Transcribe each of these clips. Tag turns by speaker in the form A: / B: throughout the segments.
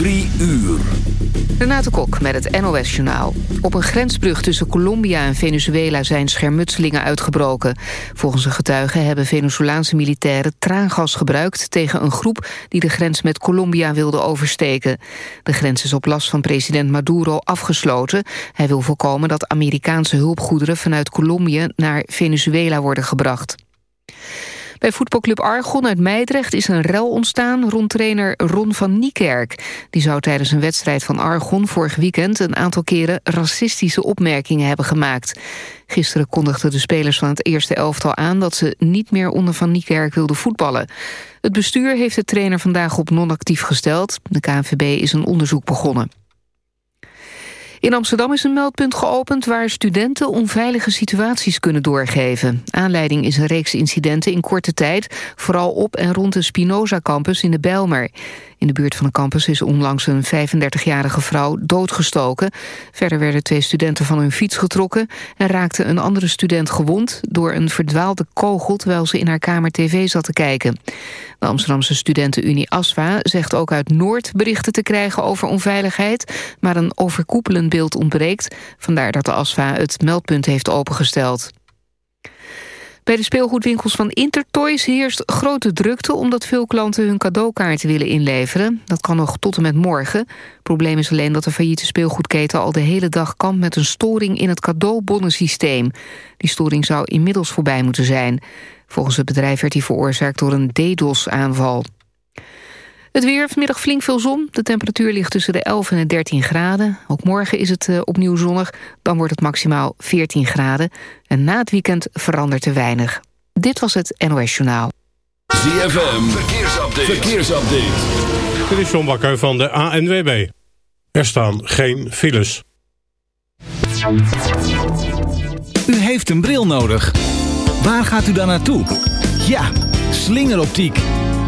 A: Drie uur.
B: Renate Kok met het NOS Journaal. Op een grensbrug tussen Colombia en Venezuela zijn schermutselingen uitgebroken. Volgens een getuige hebben Venezolaanse militairen traangas gebruikt... tegen een groep die de grens met Colombia wilde oversteken. De grens is op last van president Maduro afgesloten. Hij wil voorkomen dat Amerikaanse hulpgoederen vanuit Colombia naar Venezuela worden gebracht. Bij voetbalclub Argon uit Meidrecht is een rel ontstaan rond trainer Ron van Niekerk. Die zou tijdens een wedstrijd van Argon vorig weekend een aantal keren racistische opmerkingen hebben gemaakt. Gisteren kondigden de spelers van het eerste elftal aan dat ze niet meer onder Van Niekerk wilden voetballen. Het bestuur heeft de trainer vandaag op non-actief gesteld. De KNVB is een onderzoek begonnen. In Amsterdam is een meldpunt geopend waar studenten onveilige situaties kunnen doorgeven. Aanleiding is een reeks incidenten in korte tijd, vooral op en rond de Spinoza campus in de Bijlmer. In de buurt van de campus is onlangs een 35-jarige vrouw doodgestoken. Verder werden twee studenten van hun fiets getrokken... en raakte een andere student gewond door een verdwaalde kogel... terwijl ze in haar kamer tv zat te kijken. De Amsterdamse studentenunie ASFA zegt ook uit Noord berichten te krijgen over onveiligheid... maar een overkoepelend beeld ontbreekt. Vandaar dat de ASFA het meldpunt heeft opengesteld. Bij de speelgoedwinkels van Intertoys heerst grote drukte... omdat veel klanten hun cadeaukaarten willen inleveren. Dat kan nog tot en met morgen. Probleem is alleen dat de failliete speelgoedketen... al de hele dag kampt met een storing in het cadeaubonnensysteem. Die storing zou inmiddels voorbij moeten zijn. Volgens het bedrijf werd die veroorzaakt door een DDoS-aanval. Het weer, vanmiddag flink veel zon. De temperatuur ligt tussen de 11 en de 13 graden. Ook morgen is het uh, opnieuw zonnig. Dan wordt het maximaal 14 graden. En na het weekend verandert er weinig. Dit was het NOS Journaal.
A: ZFM, verkeersupdate. verkeersupdate.
C: Dit is John Bakker van de ANWB. Er staan geen files.
D: U heeft een bril nodig. Waar gaat u dan naartoe? Ja, slingeroptiek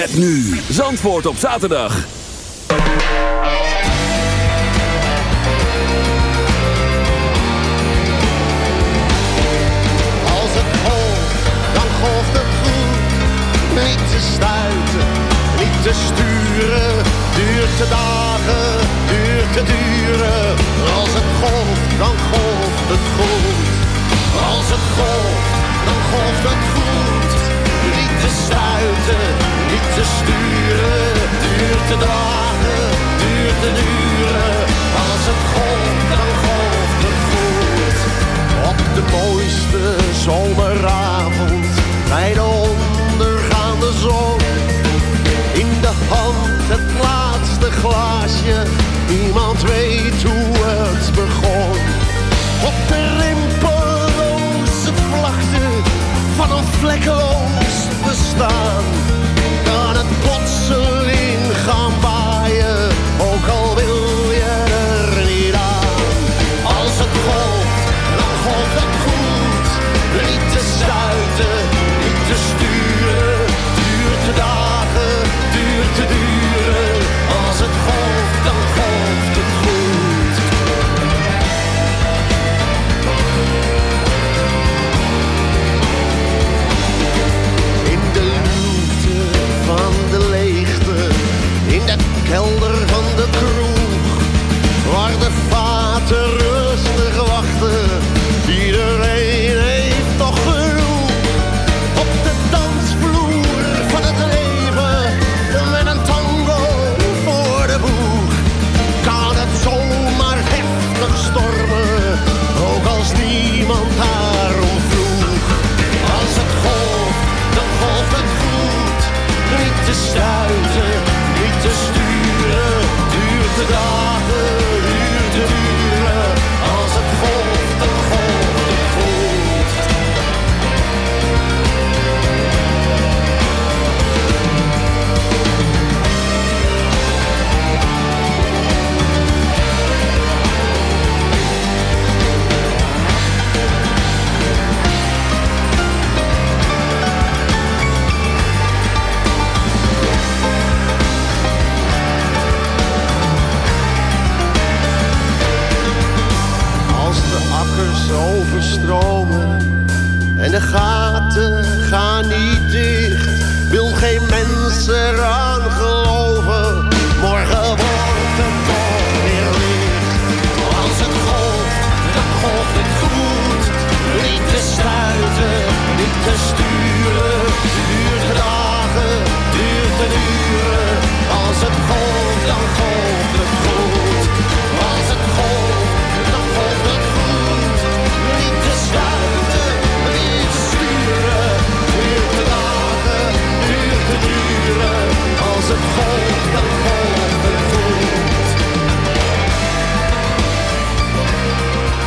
A: Met nu Zandvoort op zaterdag.
E: Als het golft, dan golft het goed. Niet te stuiten, niet te sturen. Duurt te dagen, duurt te duren. Als het golft, dan golft het goed. Als het golft, dan golft het goed. Niet te stuiten, te sturen. Duurt te dagen, duurt te duren. Als het golft, dan golft het goed. Op de mooiste zomeravond, bij de ondergaande zon. In de hand het laatste glaasje, niemand weet hoe het begon. Op de rimpeloze vlakte van een vlekkeloos bestaan,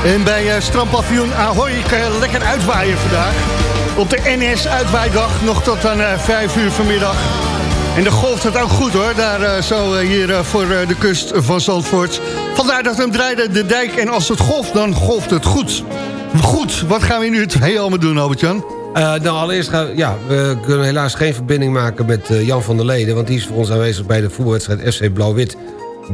E: En
F: bij uh, strandpaviljoen Ahoy kan lekker uitwaaien vandaag. Op de NS uitwaaidag, nog tot aan uh, 5 uur vanmiddag. En de golft het ook goed hoor, daar uh, zo hier voor de kust van Zandvoort. Vandaar dat we hem draaiden, de dijk. En als het golft, dan golft het goed. Goed, wat gaan we nu het heel allemaal doen, Albert-Jan?
G: nou, allereerst gaan ja, we kunnen helaas geen verbinding maken met Jan van der Leden... want die is voor ons aanwezig bij de voetbalwedstrijd FC Blauw-Wit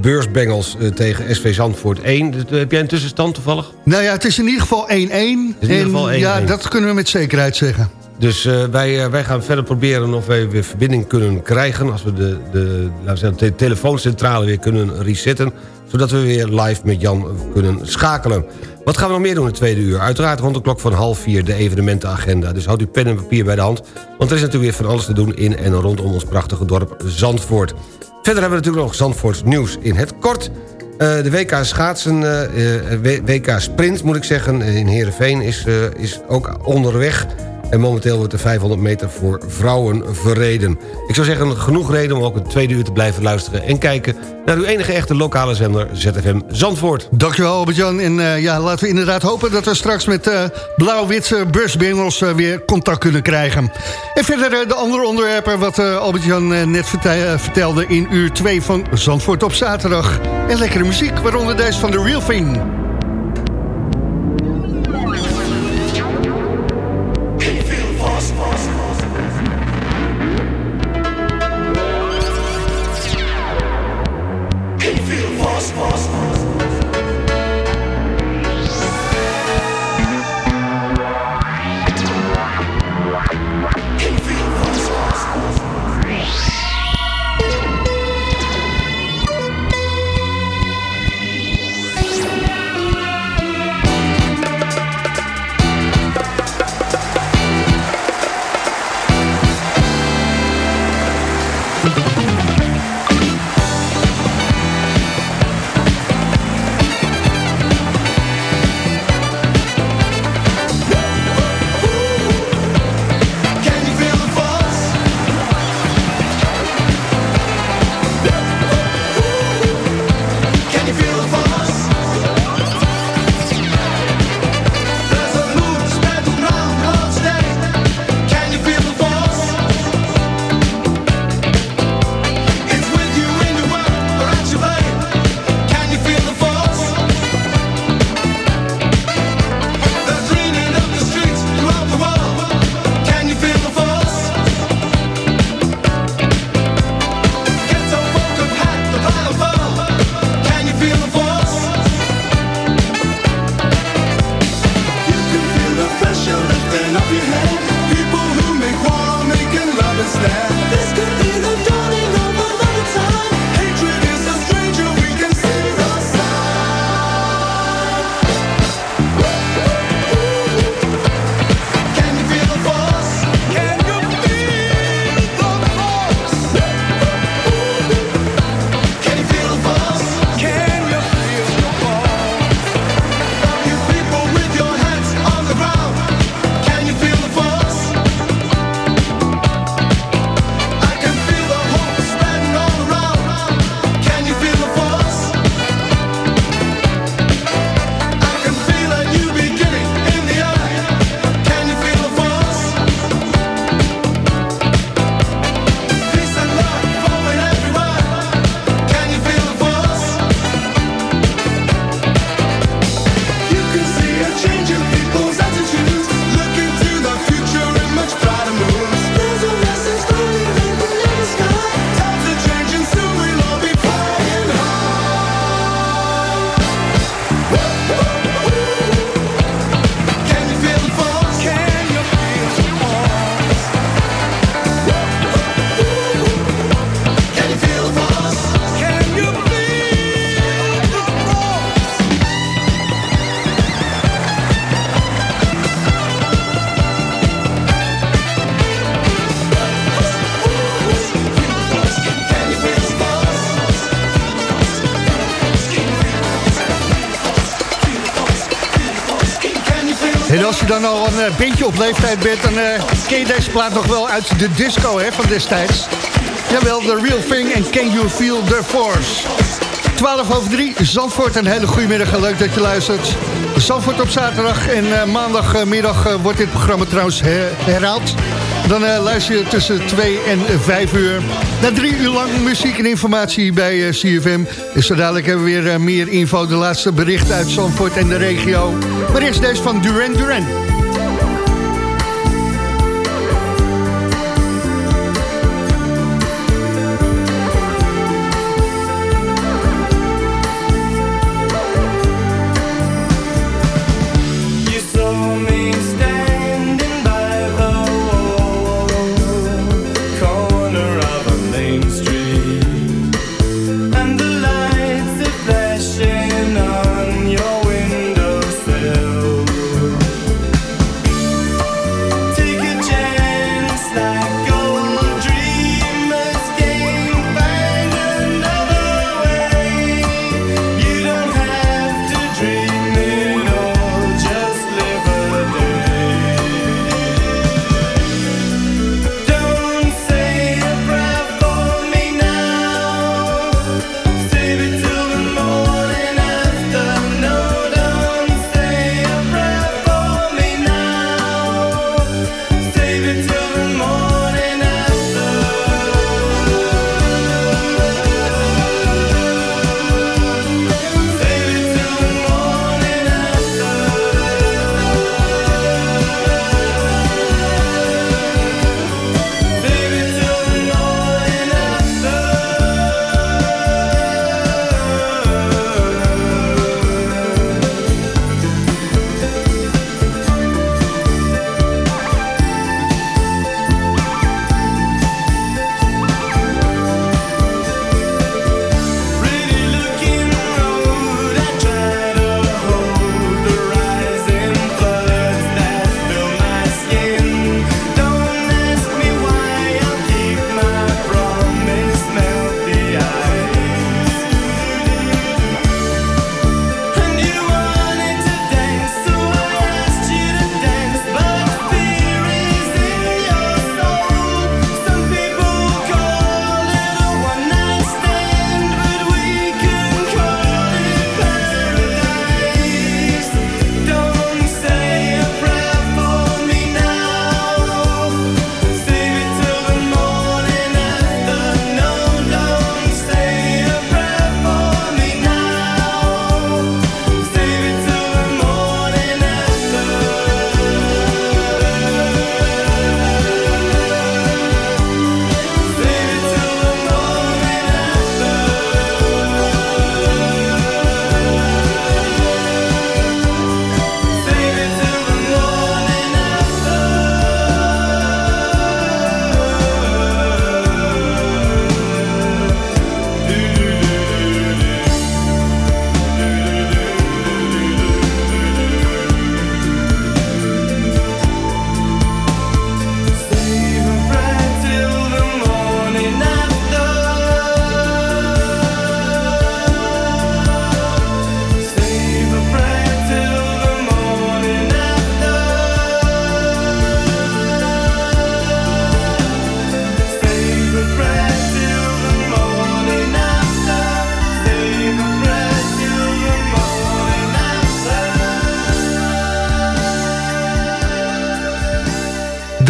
G: beursbengels uh, tegen SV Zandvoort 1. Heb jij een tussenstand toevallig?
F: Nou ja, het is in ieder geval 1-1. En ja, dat kunnen we met zekerheid zeggen.
G: Dus uh, wij, uh, wij gaan verder proberen of wij weer verbinding kunnen krijgen... als we de, de, laten we zeggen, de telefooncentrale weer kunnen resetten... zodat we weer live met Jan kunnen schakelen. Wat gaan we nog meer doen in de tweede uur? Uiteraard rond de klok van half vier de evenementenagenda. Dus houd uw pen en papier bij de hand. Want er is natuurlijk weer van alles te doen in en rondom ons prachtige dorp Zandvoort. Verder hebben we natuurlijk nog Zandvoorts nieuws in het kort. Uh, de WK schaatsen, uh, WK sprint moet ik zeggen, in Heerenveen is, is ook onderweg. En momenteel wordt de 500 meter voor vrouwen verreden. Ik zou zeggen, genoeg reden om ook een tweede uur te blijven luisteren... en kijken naar uw enige echte lokale zender ZFM Zandvoort.
F: Dankjewel Albert-Jan. En uh, ja, laten we inderdaad hopen dat we straks met uh, blauw-witse busbengels uh, weer contact kunnen krijgen. En verder de andere onderwerpen wat Albert-Jan net vertelde... in uur 2 van Zandvoort op zaterdag. En lekkere muziek, waaronder deze van The Real Thing. Dan al een beetje op leeftijd bent... dan uh, ken je deze plaat nog wel uit de disco hè, van destijds. Jawel, The Real Thing en Can You Feel The Force. 12 over 3, Zandvoort. Een hele goede middag en leuk dat je luistert. Zandvoort op zaterdag en uh, maandagmiddag wordt dit programma trouwens herhaald. Dan uh, luister je tussen 2 en 5 uur. Na drie uur lang muziek en informatie bij uh, CFM. Dus zo dadelijk hebben we weer uh, meer info. De laatste berichten uit Zandvoort en de regio. Maar eerst deze van Duran Duran.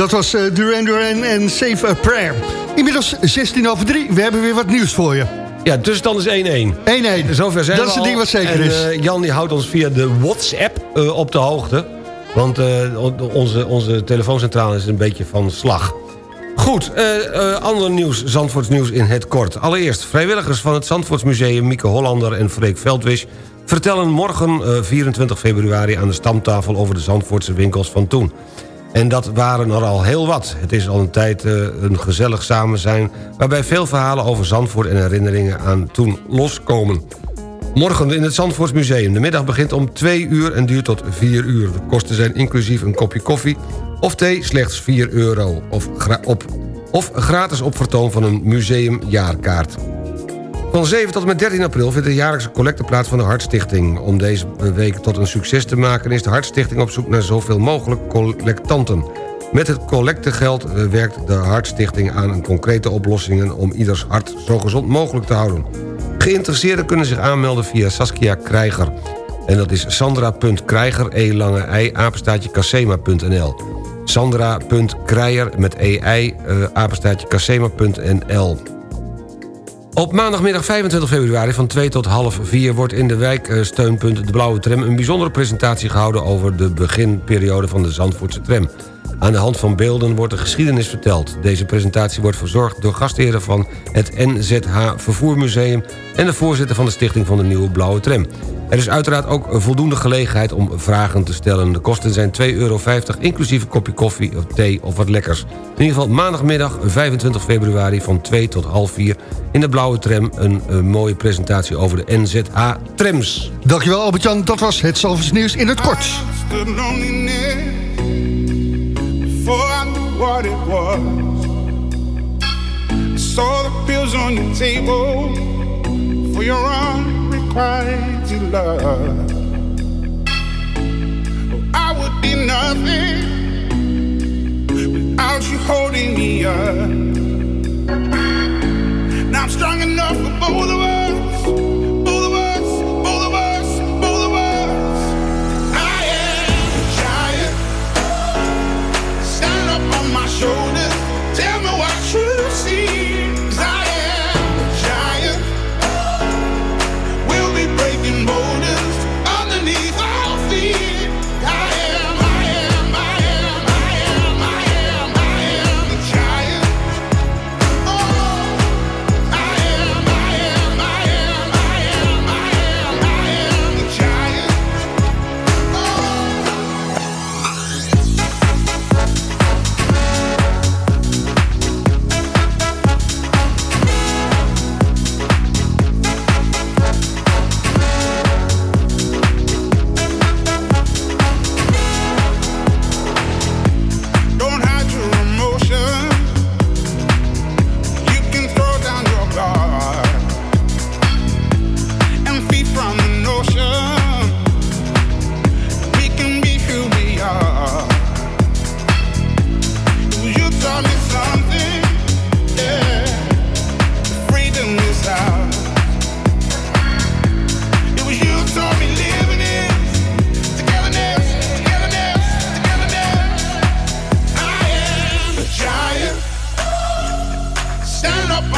F: Dat was uh, Duran Duran en Save a Prayer. Inmiddels 16 over 3. We hebben weer wat nieuws voor je.
G: Ja, tussenstand is 1-1.
F: 1-1.
G: Zover zijn
F: dat is het ding wat zeker
G: en,
F: is.
G: Uh, Jan die houdt ons via de WhatsApp uh, op de hoogte. Want uh, onze, onze telefooncentrale is een beetje van slag. Goed, ander nieuws, Zandvoorts nieuws in het kort. Allereerst, vrijwilligers van het Zandvoortsmuseum... Mieke Hollander en Freek Veldwisch... vertellen morgen 24 februari aan de stamtafel... over de Zandvoortse winkels van toen. En dat waren er al heel wat. Het is al een tijd uh, een gezellig samen zijn... waarbij veel verhalen over Zandvoort en herinneringen aan toen loskomen. Morgen in het Zandvoortsmuseum. De middag begint om 2 uur en duurt tot 4 uur. De kosten zijn inclusief een kopje koffie of thee slechts 4 euro. Of, gra op, of gratis op vertoon van een museumjaarkaart. Van 7 tot en met 13 april vindt de jaarlijkse collecte plaats van de Hartstichting. Om deze week tot een succes te maken is de Hartstichting op zoek naar zoveel mogelijk collectanten. Met het collectegeld eh, werkt de Hartstichting aan concrete oplossingen... om ieders hart zo gezond mogelijk te houden. Geïnteresseerden kunnen zich aanmelden via Saskia Krijger. En dat is sandra.krijger, e ei, apenstaatje casema.nl. Sandra.krijger met ei, uh, apenstaatje casema.nl. Op maandagmiddag 25 februari van 2 tot half 4... wordt in de wijksteunpunt De Blauwe Tram... een bijzondere presentatie gehouden over de beginperiode van de Zandvoortse tram. Aan de hand van beelden wordt de geschiedenis verteld. Deze presentatie wordt verzorgd door gastheren van het NZH Vervoermuseum... en de voorzitter van de stichting van de Nieuwe Blauwe Tram. Er is uiteraard ook voldoende gelegenheid om vragen te stellen. De kosten zijn 2,50 euro, inclusief een kopje koffie of thee of wat lekkers. In ieder geval maandagmiddag 25 februari van 2 tot half 4... in de Blauwe Tram een, een mooie presentatie over de NZH-trams.
H: Dankjewel Albert-Jan, dat was het Zalvers Nieuws in het kort. what it was. I saw the pills on your table for your unrequited love. I would be nothing without you holding me up. Now I'm strong enough for both of us.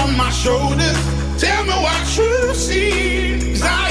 H: on my shoulders. Tell me what you see. Cause I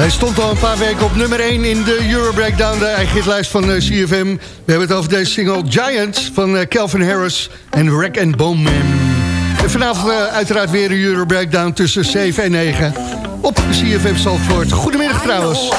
H: Hij stond al een paar weken op nummer 1 in de Euro Breakdown, de eigen hitlijst van eh, CFM. We hebben het over deze single Giants van uh, Calvin Harris en Rack and Bone Man. En vanavond uh, uiteraard weer een Euro Breakdown tussen 7 en 9 op CFM Zalvoort. Goedemiddag trouwens.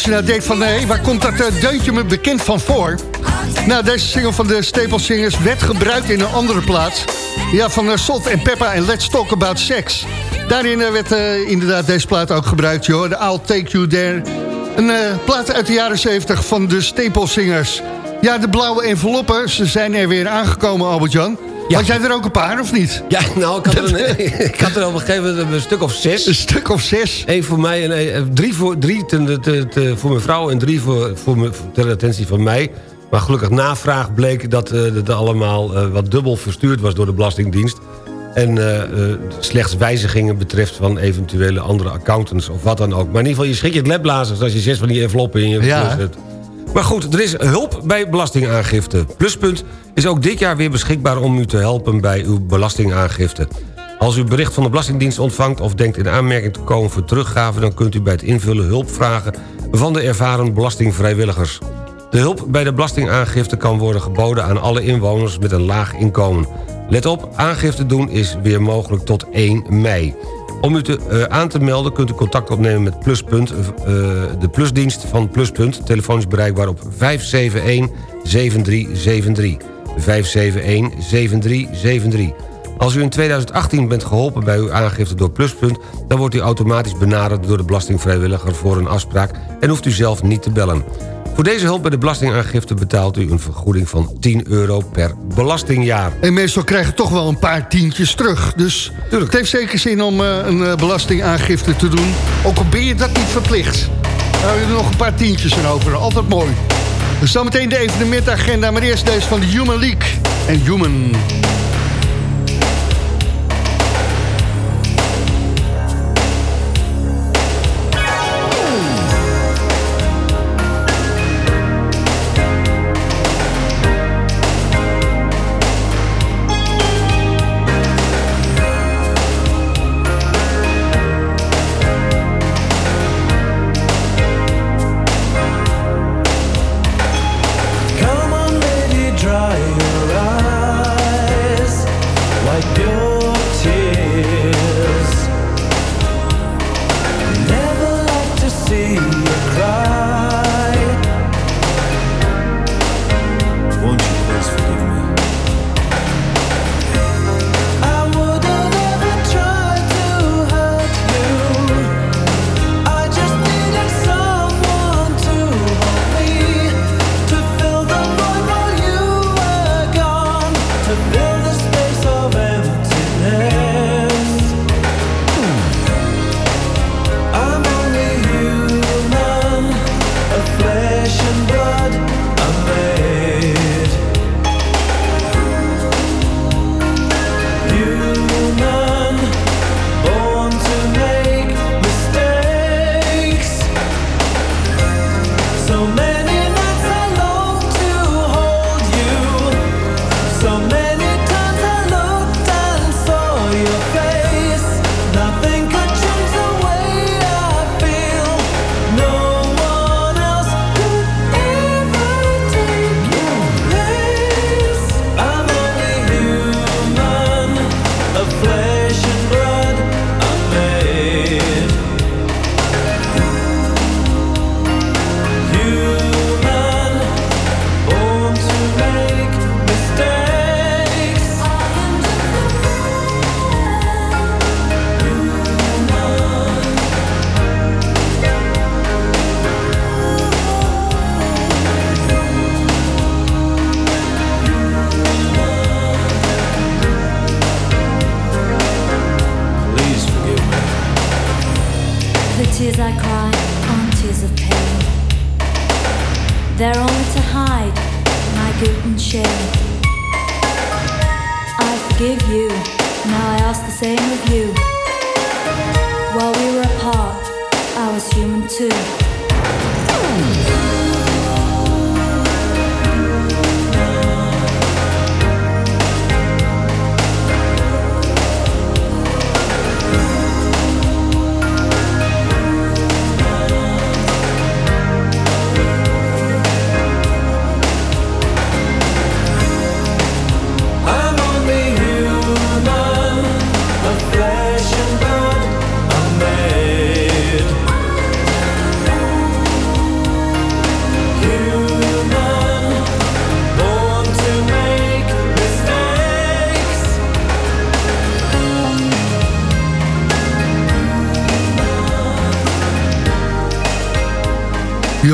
F: Als je nou denkt van, nee, waar komt dat uh, deuntje me bekend van voor? Nou, deze single van de Staples Singers werd gebruikt in een andere plaats. Ja, van uh, Salt en Peppa en Let's Talk About Sex. Daarin uh, werd inderdaad deze plaat ook gebruikt, joh. De I'll Take You There. Een plaat uit de jaren 70 van de Staples Singers. Ja, de blauwe enveloppen, ze zijn er weer aangekomen, Albert-Jan. Ja. Had jij er ook een paar, of niet?
G: Ja, nou, ik had er, een, ik had er op een gegeven moment een stuk of zes.
F: Een stuk of zes?
G: Eén voor mij en drie, voor, drie te, te, te, voor mijn vrouw en drie voor, voor me, ter attentie van mij. Maar gelukkig navraag bleek dat uh, het allemaal uh, wat dubbel verstuurd was door de Belastingdienst. En uh, slechts wijzigingen betreft van eventuele andere accountants of wat dan ook. Maar in ieder geval, je schrik je het lepblazers als je zes van die enveloppen in je ja. hebt. Maar goed, er is hulp bij belastingaangifte. Pluspunt is ook dit jaar weer beschikbaar om u te helpen bij uw belastingaangifte. Als u bericht van de Belastingdienst ontvangt of denkt in aanmerking te komen voor teruggave... dan kunt u bij het invullen hulp vragen van de ervaren belastingvrijwilligers. De hulp bij de belastingaangifte kan worden geboden aan alle inwoners met een laag inkomen. Let op, aangifte doen is weer mogelijk tot 1 mei. Om u te, uh, aan te melden kunt u contact opnemen met Pluspunt, uh, de plusdienst van Pluspunt. Telefonisch bereikbaar op 571-7373. 571-7373. Als u in 2018 bent geholpen bij uw aangifte door Pluspunt... dan wordt u automatisch benaderd door de belastingvrijwilliger voor een afspraak... en hoeft u zelf niet te bellen. Voor deze hulp bij de belastingaangifte betaalt u een vergoeding van 10 euro per belastingjaar.
F: En meestal krijgen toch wel een paar tientjes terug. Dus Tuurlijk. het heeft zeker zin om uh, een uh, belastingaangifte te doen. Ook al ben je dat niet verplicht. Nou, hebben er nog een paar tientjes erover. Altijd mooi. Dus zometeen de evenementagenda, maar eerst deze van de Human League en Human.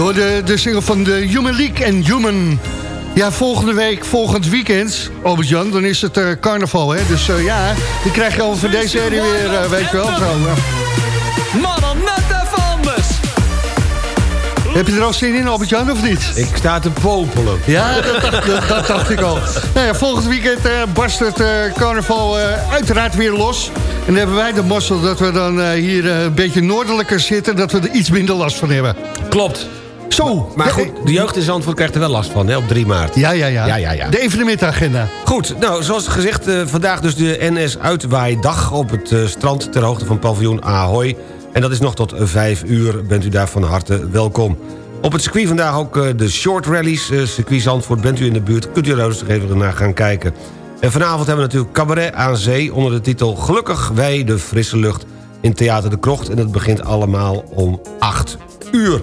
F: Joh, de, de single van de Human League en Human. Ja, volgende week, volgend weekend, Albert-Jan, dan is het uh, carnaval, hè? Dus uh, ja, die krijg je al van deze serie weer, uh, weet je wel. Zo,
A: Mannen, net even anders.
F: Heb je er al zin in, Albert-Jan, of niet?
G: Ik sta te popelen.
F: Ja, dat, dacht, dat, dat dacht ik al. Nou ja, volgend weekend barst het carnaval uiteraard weer los. En dan hebben wij de mossel dat we dan hier een beetje noordelijker zitten... dat we er iets minder last van hebben.
G: Klopt.
F: Zo.
G: Maar goed, de jeugd in Zandvoort krijgt er wel last van, hè, op 3 maart.
F: Ja, ja, ja.
G: ja, ja, ja.
F: De evenementagenda.
G: Goed, nou, zoals gezegd, uh, vandaag dus de NS-uitwaaidag op het uh, strand... ter hoogte van paviljoen Ahoy. En dat is nog tot 5 uur, bent u daar van harte welkom. Op het circuit vandaag ook uh, de short rallies. circuit Zandvoort, bent u in de buurt, kunt u er rustig even naar gaan kijken. En vanavond hebben we natuurlijk cabaret aan zee... onder de titel Gelukkig wij de frisse lucht in Theater de Krocht. En dat begint allemaal om 8 uur.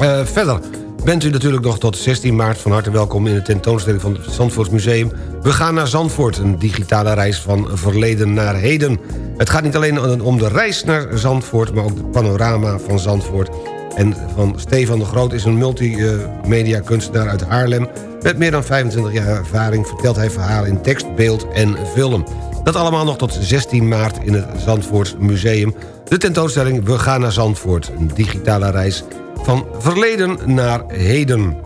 G: Uh, verder bent u natuurlijk nog tot 16 maart van harte welkom... in de tentoonstelling van het Zandvoorts Museum. We gaan naar Zandvoort, een digitale reis van verleden naar heden. Het gaat niet alleen om de reis naar Zandvoort... maar ook het panorama van Zandvoort. En van Stefan de Groot is een multimedia kunstenaar uit Haarlem... met meer dan 25 jaar ervaring vertelt hij verhalen in tekst, beeld en film. Dat allemaal nog tot 16 maart in het Zandvoorts Museum. De tentoonstelling We gaan naar Zandvoort, een digitale reis van verleden naar heden.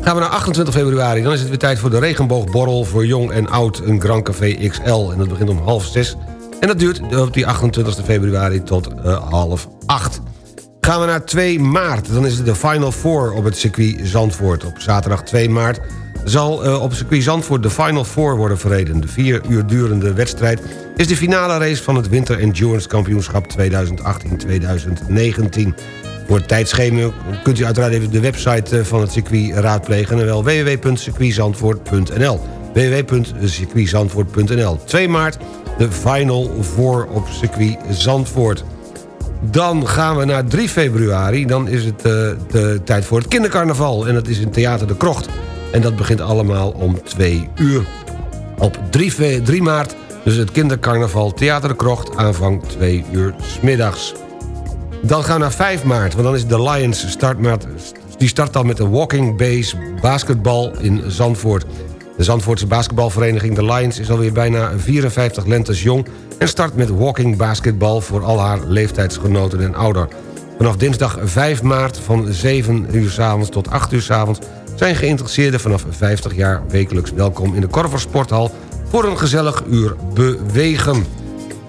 G: Gaan we naar 28 februari, dan is het weer tijd voor de regenboogborrel... voor jong en oud, een Grand Café XL. En dat begint om half zes. En dat duurt op die 28 februari tot uh, half acht. Gaan we naar 2 maart, dan is het de Final Four op het circuit Zandvoort. Op zaterdag 2 maart zal uh, op circuit Zandvoort de Final Four worden verreden. De vier uur durende wedstrijd is de finale race van het Winter Endurance Kampioenschap 2018-2019. Voor het tijdschema kunt u uiteraard even de website eh, van het circuit raadplegen... en wel www.circuitzandvoort.nl www.circuitzandvoort.nl 2 maart, de final voor op circuit Zandvoort. Dan gaan we naar 3 februari. Dan is het uh, de tijd voor het kindercarnaval. En dat is in Theater de Krocht. En dat begint allemaal om 2 uur. Op 3, 3 maart dus het kindercarnaval Theater de Krocht. Aanvang 2 uur s middags. Dan gaan we naar 5 maart, want dan is de Lions startmaat, die start dan met de Walking Base basketbal in Zandvoort. De Zandvoortse basketbalvereniging de Lions is alweer bijna 54 lentes jong... en start met walking basketbal voor al haar leeftijdsgenoten en ouder. Vanaf dinsdag 5 maart van 7 uur s avonds tot 8 uur s avonds... zijn geïnteresseerden vanaf 50 jaar wekelijks welkom in de Korver Sporthal... voor een gezellig uur bewegen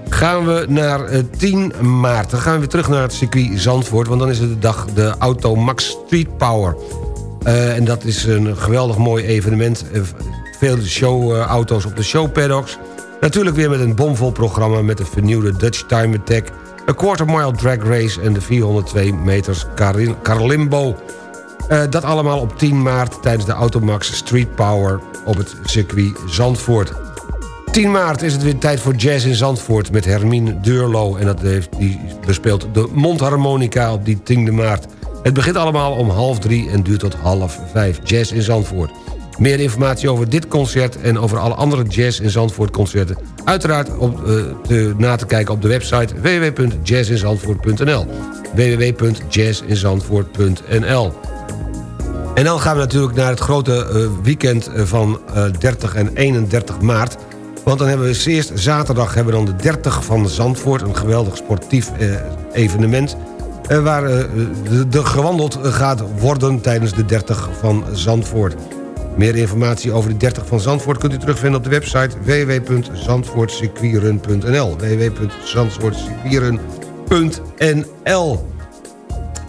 G: gaan we naar 10 eh, maart. Dan gaan we weer terug naar het circuit Zandvoort... want dan is het de dag de Auto Max Street Power. Uh, en dat is een geweldig mooi evenement. Uh, veel showauto's op de showpaddocks. Natuurlijk weer met een bomvol programma... met de vernieuwde Dutch Time Attack... een quarter mile drag race en de 402 meters Carlimbo. Dat allemaal op 10 maart tijdens de Automax Street Power... op het circuit Zandvoort. 10 maart is het weer tijd voor Jazz in Zandvoort met Hermine Deurlo. En dat heeft, die bespeelt de mondharmonica op die 10 maart. Het begint allemaal om half drie en duurt tot half vijf. Jazz in Zandvoort. Meer informatie over dit concert en over alle andere Jazz in Zandvoort concerten... uiteraard op, uh, te, na te kijken op de website www.jazzinzandvoort.nl www.jazzinzandvoort.nl En dan gaan we natuurlijk naar het grote uh, weekend van uh, 30 en 31 maart... Want dan hebben we eerst zaterdag hebben we dan de 30 van Zandvoort. Een geweldig sportief eh, evenement. Eh, waar eh, de, de, gewandeld gaat worden tijdens de 30 van Zandvoort. Meer informatie over de 30 van Zandvoort kunt u terugvinden op de website www.zandvoortcircuitrun.nl www.zandvoortcircuitrun.nl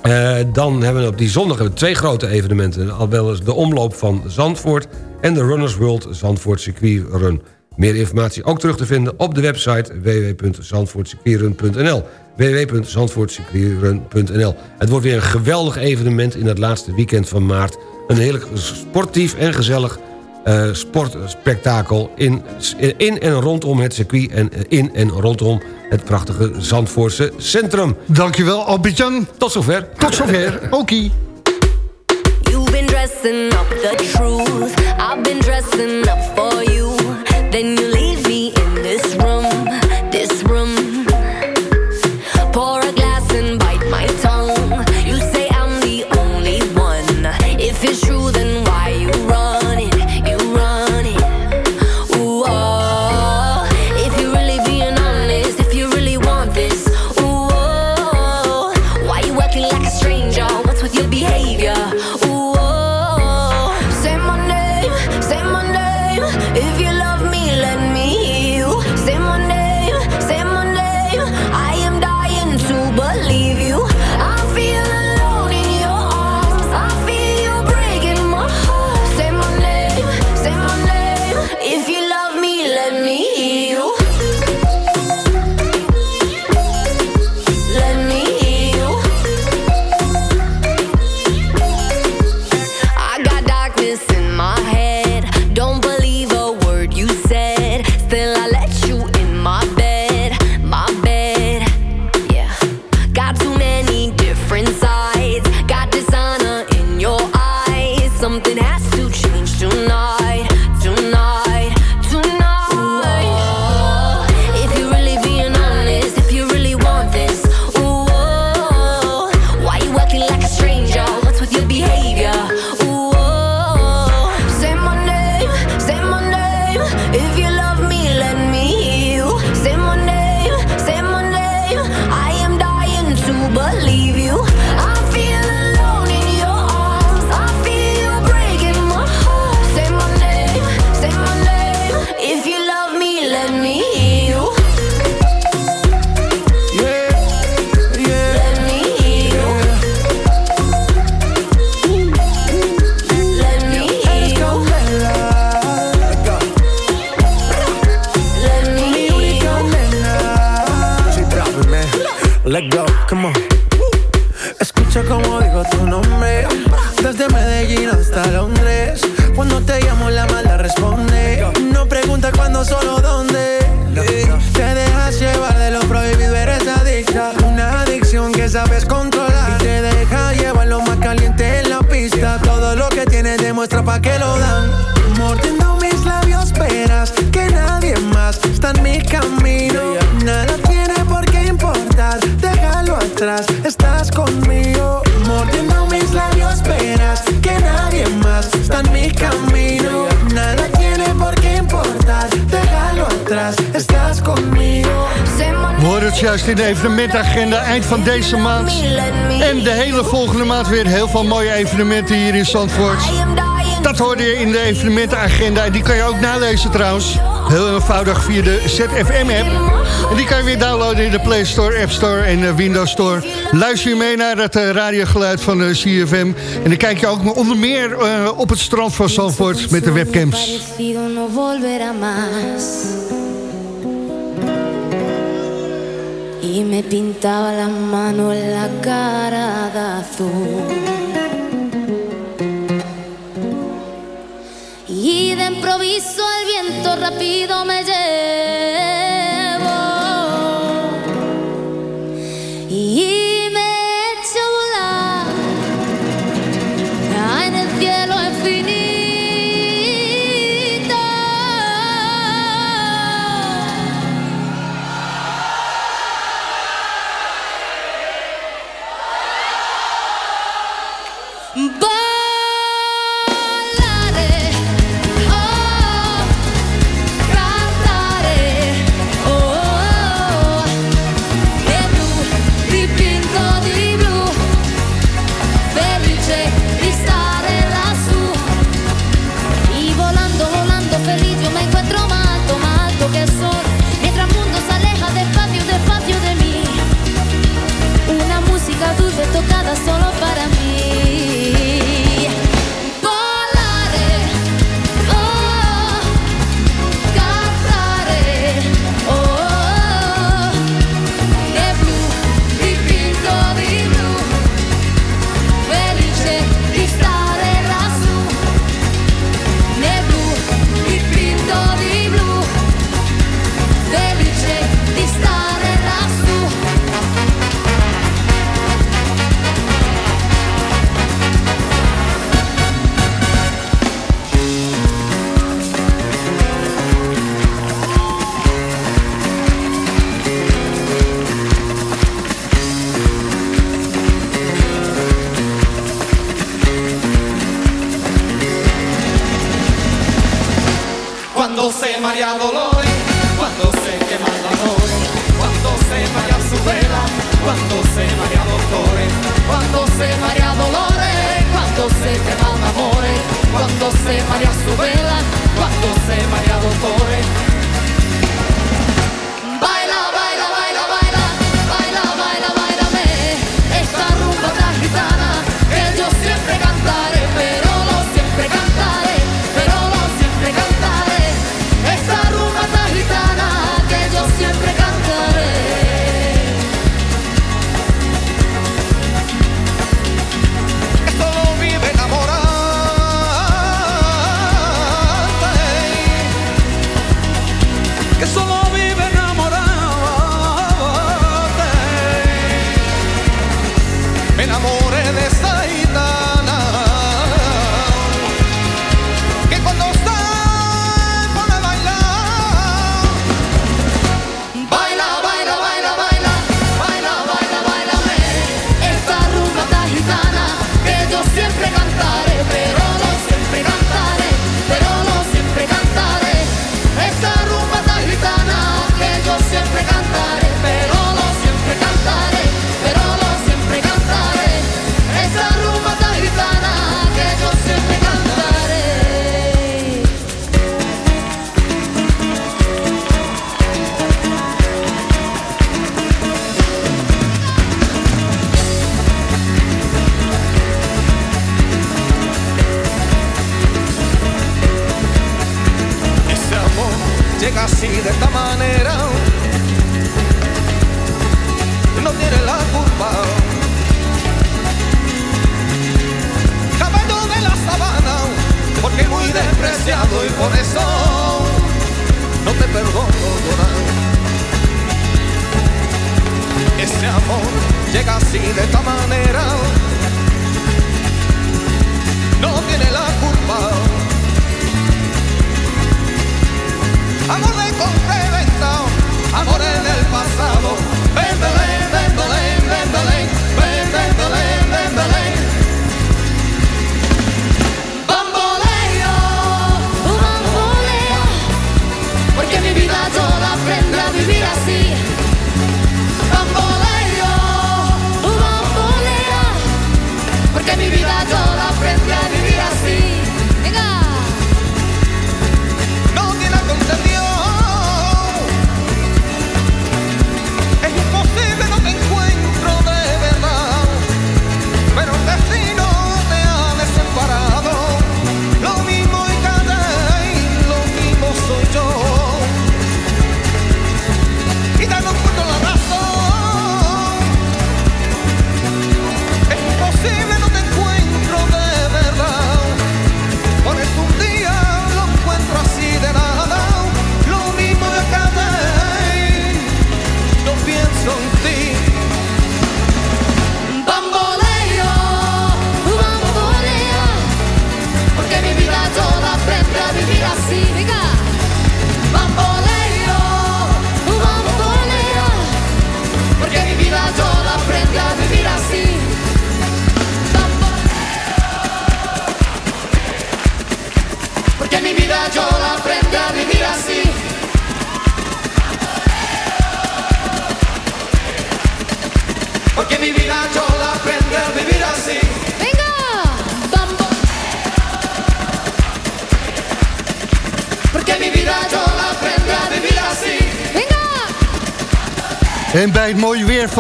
G: uh, Dan hebben we op die zondag hebben we twee grote evenementen. Al wel eens de omloop van Zandvoort en de Runners World Zandvoort Circuitrun. Meer informatie ook terug te vinden op de website www.zandvoortcircuitrun.nl www.zandvoortcircuitrun.nl Het wordt weer een geweldig evenement in het laatste weekend van maart. Een heerlijk sportief en gezellig uh, sportspektakel in, in en rondom het circuit... en in en rondom het prachtige Zandvoortse centrum.
F: Dankjewel, Albert-Jan.
G: Tot zover.
F: Tot zover, oké.
I: You've been dressing up the truth. I've been dressing up for you. Then you leave me in this room,
J: let go. Come on.
F: zojuist in de evenementagenda eind van deze maand. En de hele volgende maand weer heel veel mooie evenementen hier in Zandvoort. Dat hoorde je in de evenementenagenda. En die kan je ook nalezen trouwens. Heel eenvoudig via de ZFM-app. En die kan je weer downloaden in de Play Store, App Store en Windows Store. Luister je mee naar het eh, radiogeluid van eh, de CFM. En dan kijk je ook onder meer eh, op het strand van Zandvoort met de webcams.
I: Me pintaba la mano en la cara de azul. Y de improviso el viento rápido me llevó.
K: But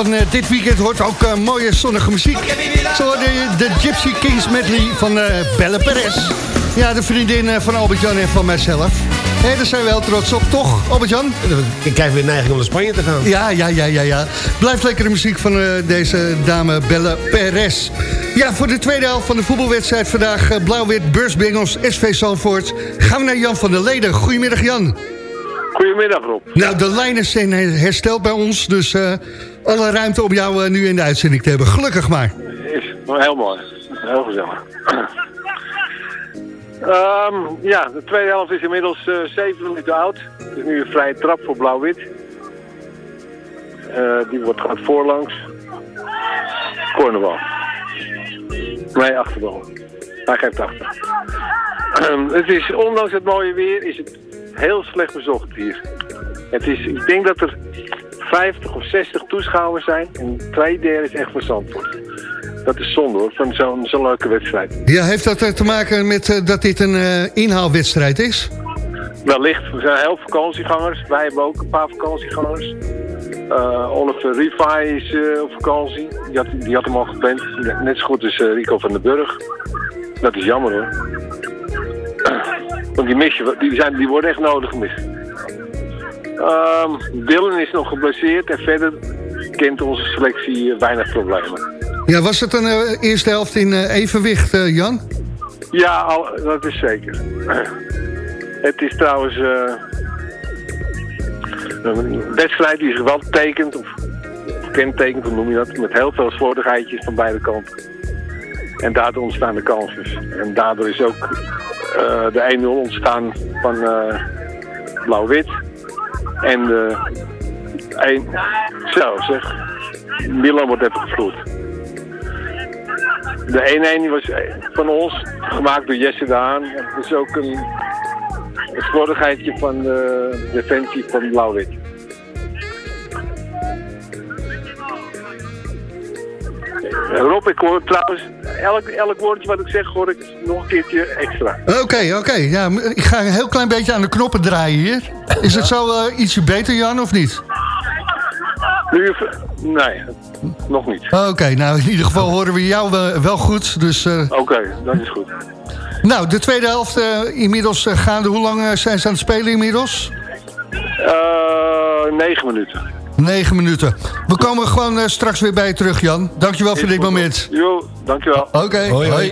K: van eh, dit weekend hoort ook eh, mooie zonnige muziek. Zo hoorde je de Gypsy Kings medley van eh Belle Perez. Ja, de vriendin eh, van Albert-Jan en van mijzelf. Hé, daar zijn we wel trots op, toch, Albert-Jan?
L: Ik krijg weer neiging om naar Spanje te gaan.
K: Ja, ja, ja, ja, ja. Blijft lekkere muziek van deze dame Belle Perez. Ja, voor de tweede helft van de voetbalwedstrijd vandaag... Blauw-wit, Beursbengels, SV Zalvoort. Gaan we naar Jan van der Leden. Goedemiddag, Jan.
M: Goedemiddag Rob.
K: Nou, de lijnen zijn hersteld bij ons, dus eh, alle ruimte om jou eh, nu in de uitzending te hebben. Gelukkig maar.
M: Is heel mooi. Heel gezellig. Ehm, ja, de tweede helft is inmiddels eh 7 minuten oud. Het is nu een vrije trap voor Blauw-Wit. Eh, die wordt gaat voorlangs. Cornerbal. Nee, achterbal. Hij geeft achter. Ehm, het is, ondanks het mooie weer, is het heel slecht bezocht hier. Het is, ik denk dat er 50 of 60 toeschouwers zijn. En twee derde is echt Zandvoort. Dat is zonde hoor, van zo'n zo'n leuke wedstrijd.
K: Ja, heeft dat eh, te maken met eh, dat dit een eh, inhaalwedstrijd is?
M: Wellicht, er zijn heel veel vakantiegangers. Wij hebben ook een paar vakantiegangers. Eh Oliver Rifai is op vakantie. Die had, die had hem al gepland. Net zo goed als Rico van den Burg. Dat is jammer hoor. Want die, mis je, die, zijn, die worden echt nodig gemist. Ehm Dylan is nog geblesseerd en verder kent onze selectie weinig problemen.
K: Ja, was het een eh, eerste helft in eh, evenwicht, eh, Jan?
M: Ja, al- dat is zeker. Het is trouwens een wedstrijd die zich wel tekent, of, kentekent, hoe noem je dat, met heel veel slordigheidjes van beide kanten. En daardoor ontstaan de kansen. En daardoor is ook de 1-0 ontstaan van Blauw-Wit. En de 1... Zo zeg, Milan wordt even gevloerd. De 1-1 die was eh, van ons, gemaakt door Jesse Daan. Het is ook een, een slordigheidje van de defensie van Blauw-Wit. Eh, Rob, ik hoor trouwens, elk, elk woordje wat ik zeg hoor ik nog een keertje extra.
K: Oké, oké. Ja, ik ga een heel klein beetje aan de knoppen draaien hier. Is het zo eh, ietsje beter, Jan, of niet?
M: Nu, nee, nog niet.
K: Oké, nou in ieder geval horen we jou wel, wel goed. Dus, eh,
M: Oké, dat is goed.
K: nou, de tweede helft eh, inmiddels gaande. Hoe lang zijn ze aan het spelen inmiddels?
M: Negen minuten.
K: Negen minuten. We komen gewoon eh, straks weer bij je terug, Jan. Dankjewel voor dit moment.
M: Jo, dankjewel.
K: Oké,
L: Hoi, hoi.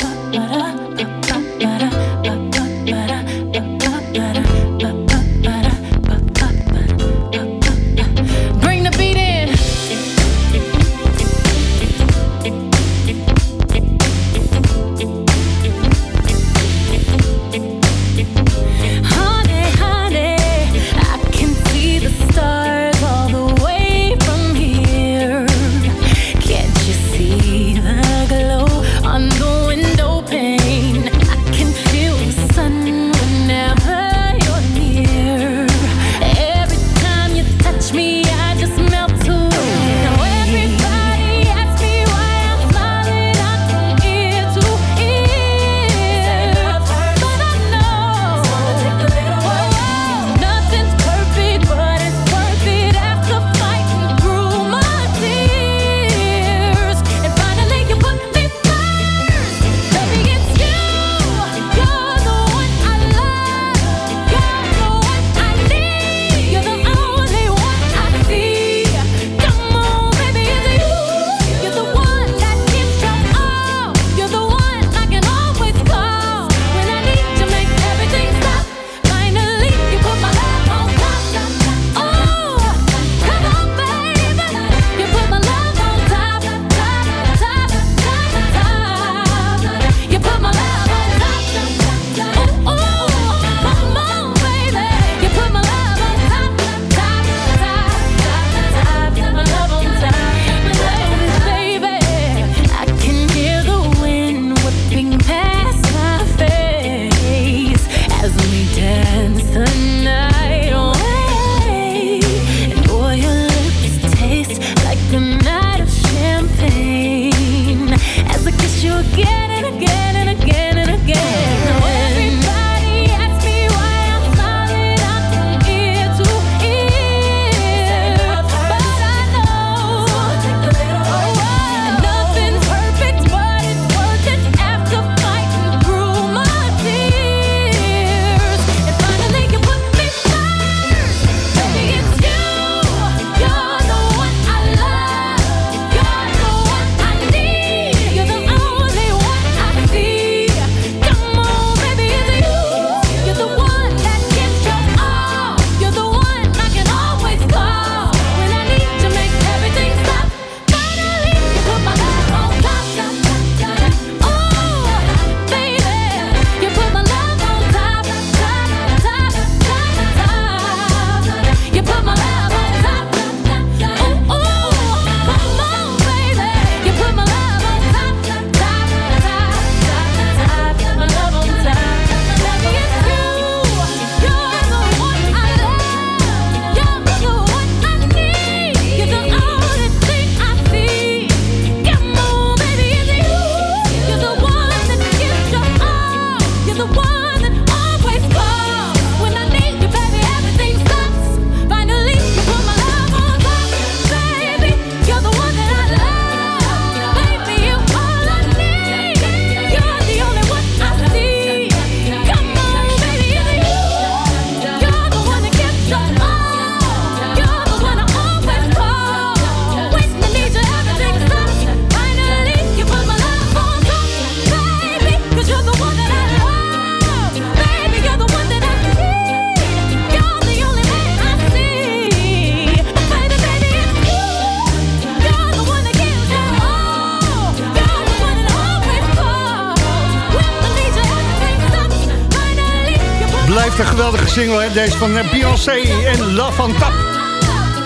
E: Single, hè? Deze van eh, Beyoncé en Love on Tap.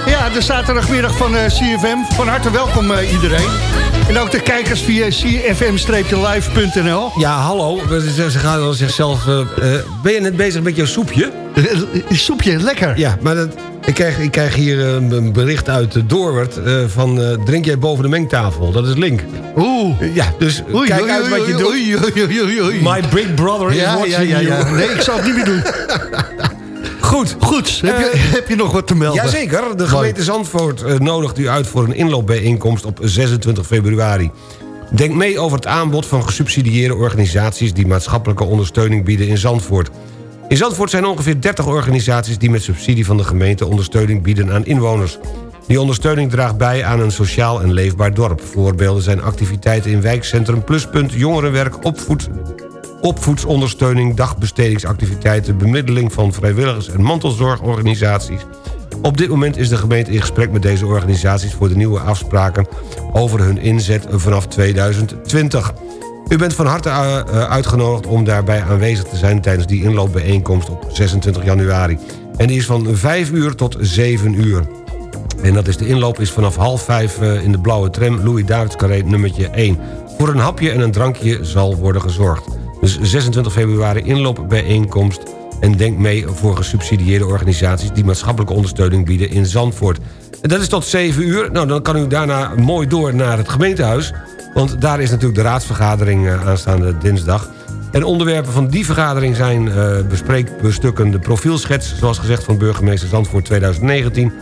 E: Ja, de zaterdagmiddag van eh, CFM. Van harte welkom eh, iedereen. En ook de kijkers via cfm-live.nl.
G: Ja, hallo. Ze, gaan zichzelf... eh, eh, ben je net bezig met jouw soepje?
E: soepje, lekker.
G: Ja, maar dat, ik, krijg, ik krijg hier een bericht uit Doorwerd eh, van... drink jij boven de mengtafel? Dat is Link.
E: Oeh.
G: Ja, dus
E: Oei,
G: kijk
E: oei,
G: uit wat je
E: oei,
G: doet. My big brother
E: Ja,
G: is watching
E: ja, ja, ja. Nee, ik zal het niet meer doen.
G: Goed.
E: Goed, heb, je, heb je nog wat te melden?
G: Jazeker, de gemeente Zandvoort eh, nodigt u uit voor een inloopbijeenkomst op 26 februari. Denk mee over het aanbod van gesubsidieerde organisaties... die maatschappelijke ondersteuning bieden in Zandvoort. In Zandvoort zijn ongeveer 30 organisaties... die met subsidie van de gemeente ondersteuning bieden aan inwoners. Die ondersteuning draagt bij aan een sociaal en leefbaar dorp. Voorbeelden zijn activiteiten in wijkcentrum Pluspunt... jongerenwerk, opvoed, opvoedsondersteuning... dagbestedingsactiviteiten, bemiddeling van vrijwilligers... en mantelzorgorganisaties. Op dit moment is de gemeente in gesprek met deze organisaties... voor de nieuwe afspraken over hun inzet vanaf 2020. U bent van harte eh, eh, uitgenodigd om daarbij aanwezig te zijn... tijdens die inloopbijeenkomst op 26 januari. En die is van 5 uur tot 7 uur. En dat is de inloop is vanaf half vijf eh, in de blauwe tram... Louis Davids nummertje 1. Voor een hapje en een drankje zal worden gezorgd. Dus 26 februari inloopbijeenkomst... en denk mee voor gesubsidieerde organisaties... die maatschappelijke ondersteuning bieden in Zandvoort. En dat is tot 7 uur. Nou, dan kan u daarna mooi door naar het gemeentehuis... want daar is natuurlijk de raadsvergadering eh, aanstaande dinsdag... En onderwerpen van die vergadering zijn eh bespreekstukken... de profielschets, zoals gezegd van burgemeester Zandvoort 2019...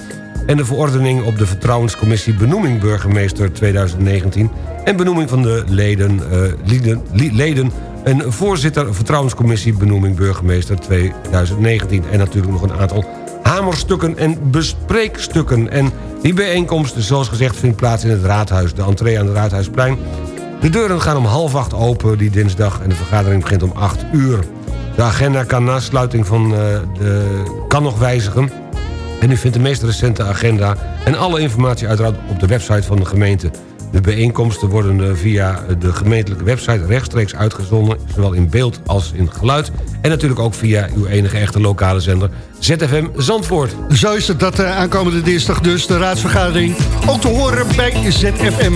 G: en de verordening op de Vertrouwenscommissie Benoeming Burgemeester 2019... en benoeming van de leden, eh, lieden, li- leden en voorzitter Vertrouwenscommissie Benoeming Burgemeester 2019... en natuurlijk nog een aantal hamerstukken en bespreekstukken. En die bijeenkomst, zoals gezegd, vindt plaats in het Raadhuis. De entree aan het Raadhuisplein de deuren gaan om half acht open die dinsdag en de vergadering begint om acht uur. De agenda kan na sluiting van eh, de... kan nog wijzigen. En u vindt de meest recente agenda en alle informatie uiteraard op de website van de gemeente. De bijeenkomsten worden eh, via de gemeentelijke website rechtstreeks uitgezonden... zowel in beeld als in geluid. En natuurlijk ook via uw enige echte lokale zender ZFM Zandvoort.
E: Zo is het dat eh, aankomende dinsdag dus de raadsvergadering ook te horen bij ZFM.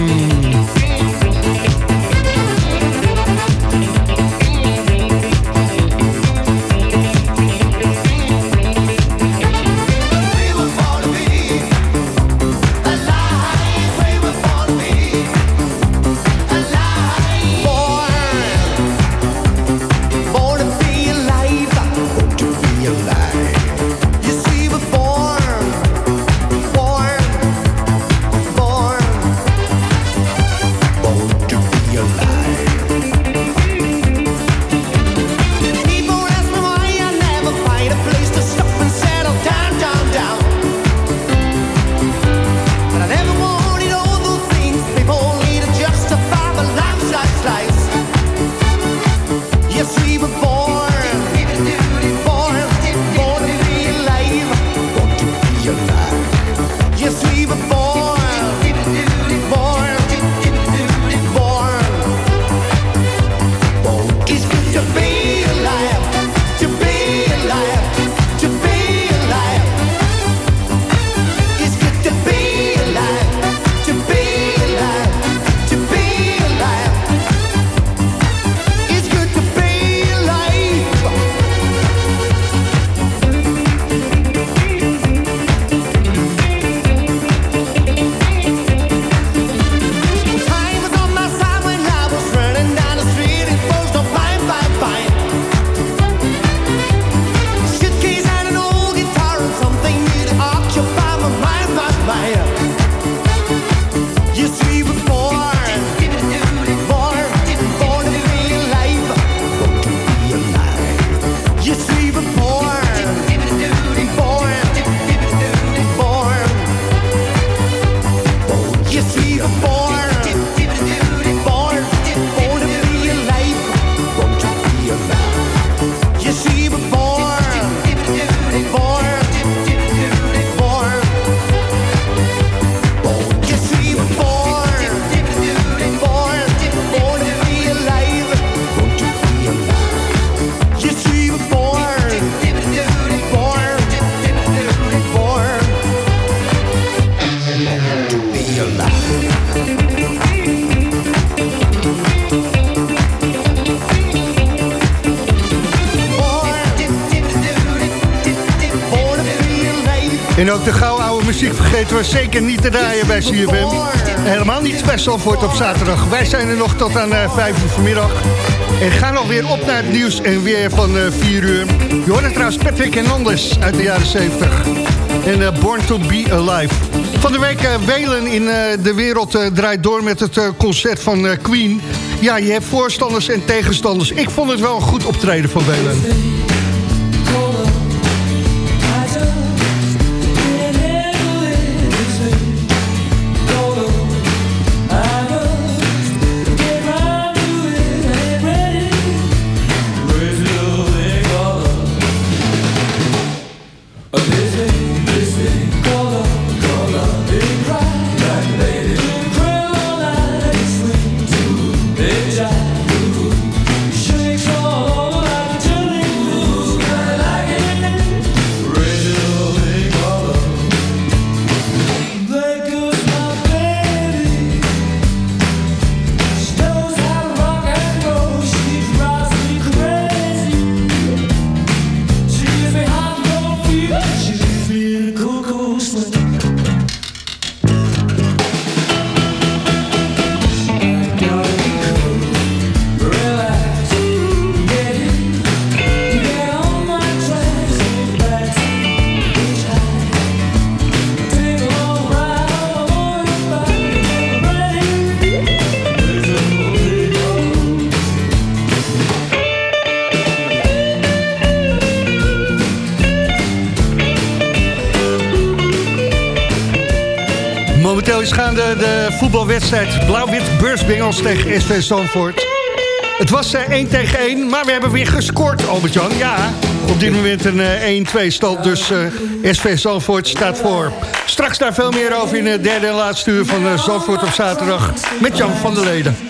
F: Muziek vergeten we zeker niet te draaien bij CFM. Helemaal niet voor het op zaterdag. Wij zijn er nog tot aan uh, 5 uur vanmiddag. En gaan alweer op naar het nieuws en weer van uh, 4 uur. Je hoort trouwens Patrick Hernandez uit de jaren 70. En uh, Born to be Alive. Van de week Welen in de wereld draait door met het concert van Queen. Ja, je hebt voorstanders en tegenstanders. Ik vond het wel een goed optreden van Welen. De voetbalwedstrijd Blauw-Wit Beursbingels tegen SV Zandvoort. Het was uh, 1 tegen 1, maar we hebben weer gescoord, Albert-Jan. Ja, op dit moment een uh, 1-2 stand, dus uh, SV Zandvoort staat voor. Straks daar veel meer over in het derde en laatste uur van Zandvoort op zaterdag... met Jan van der Leden.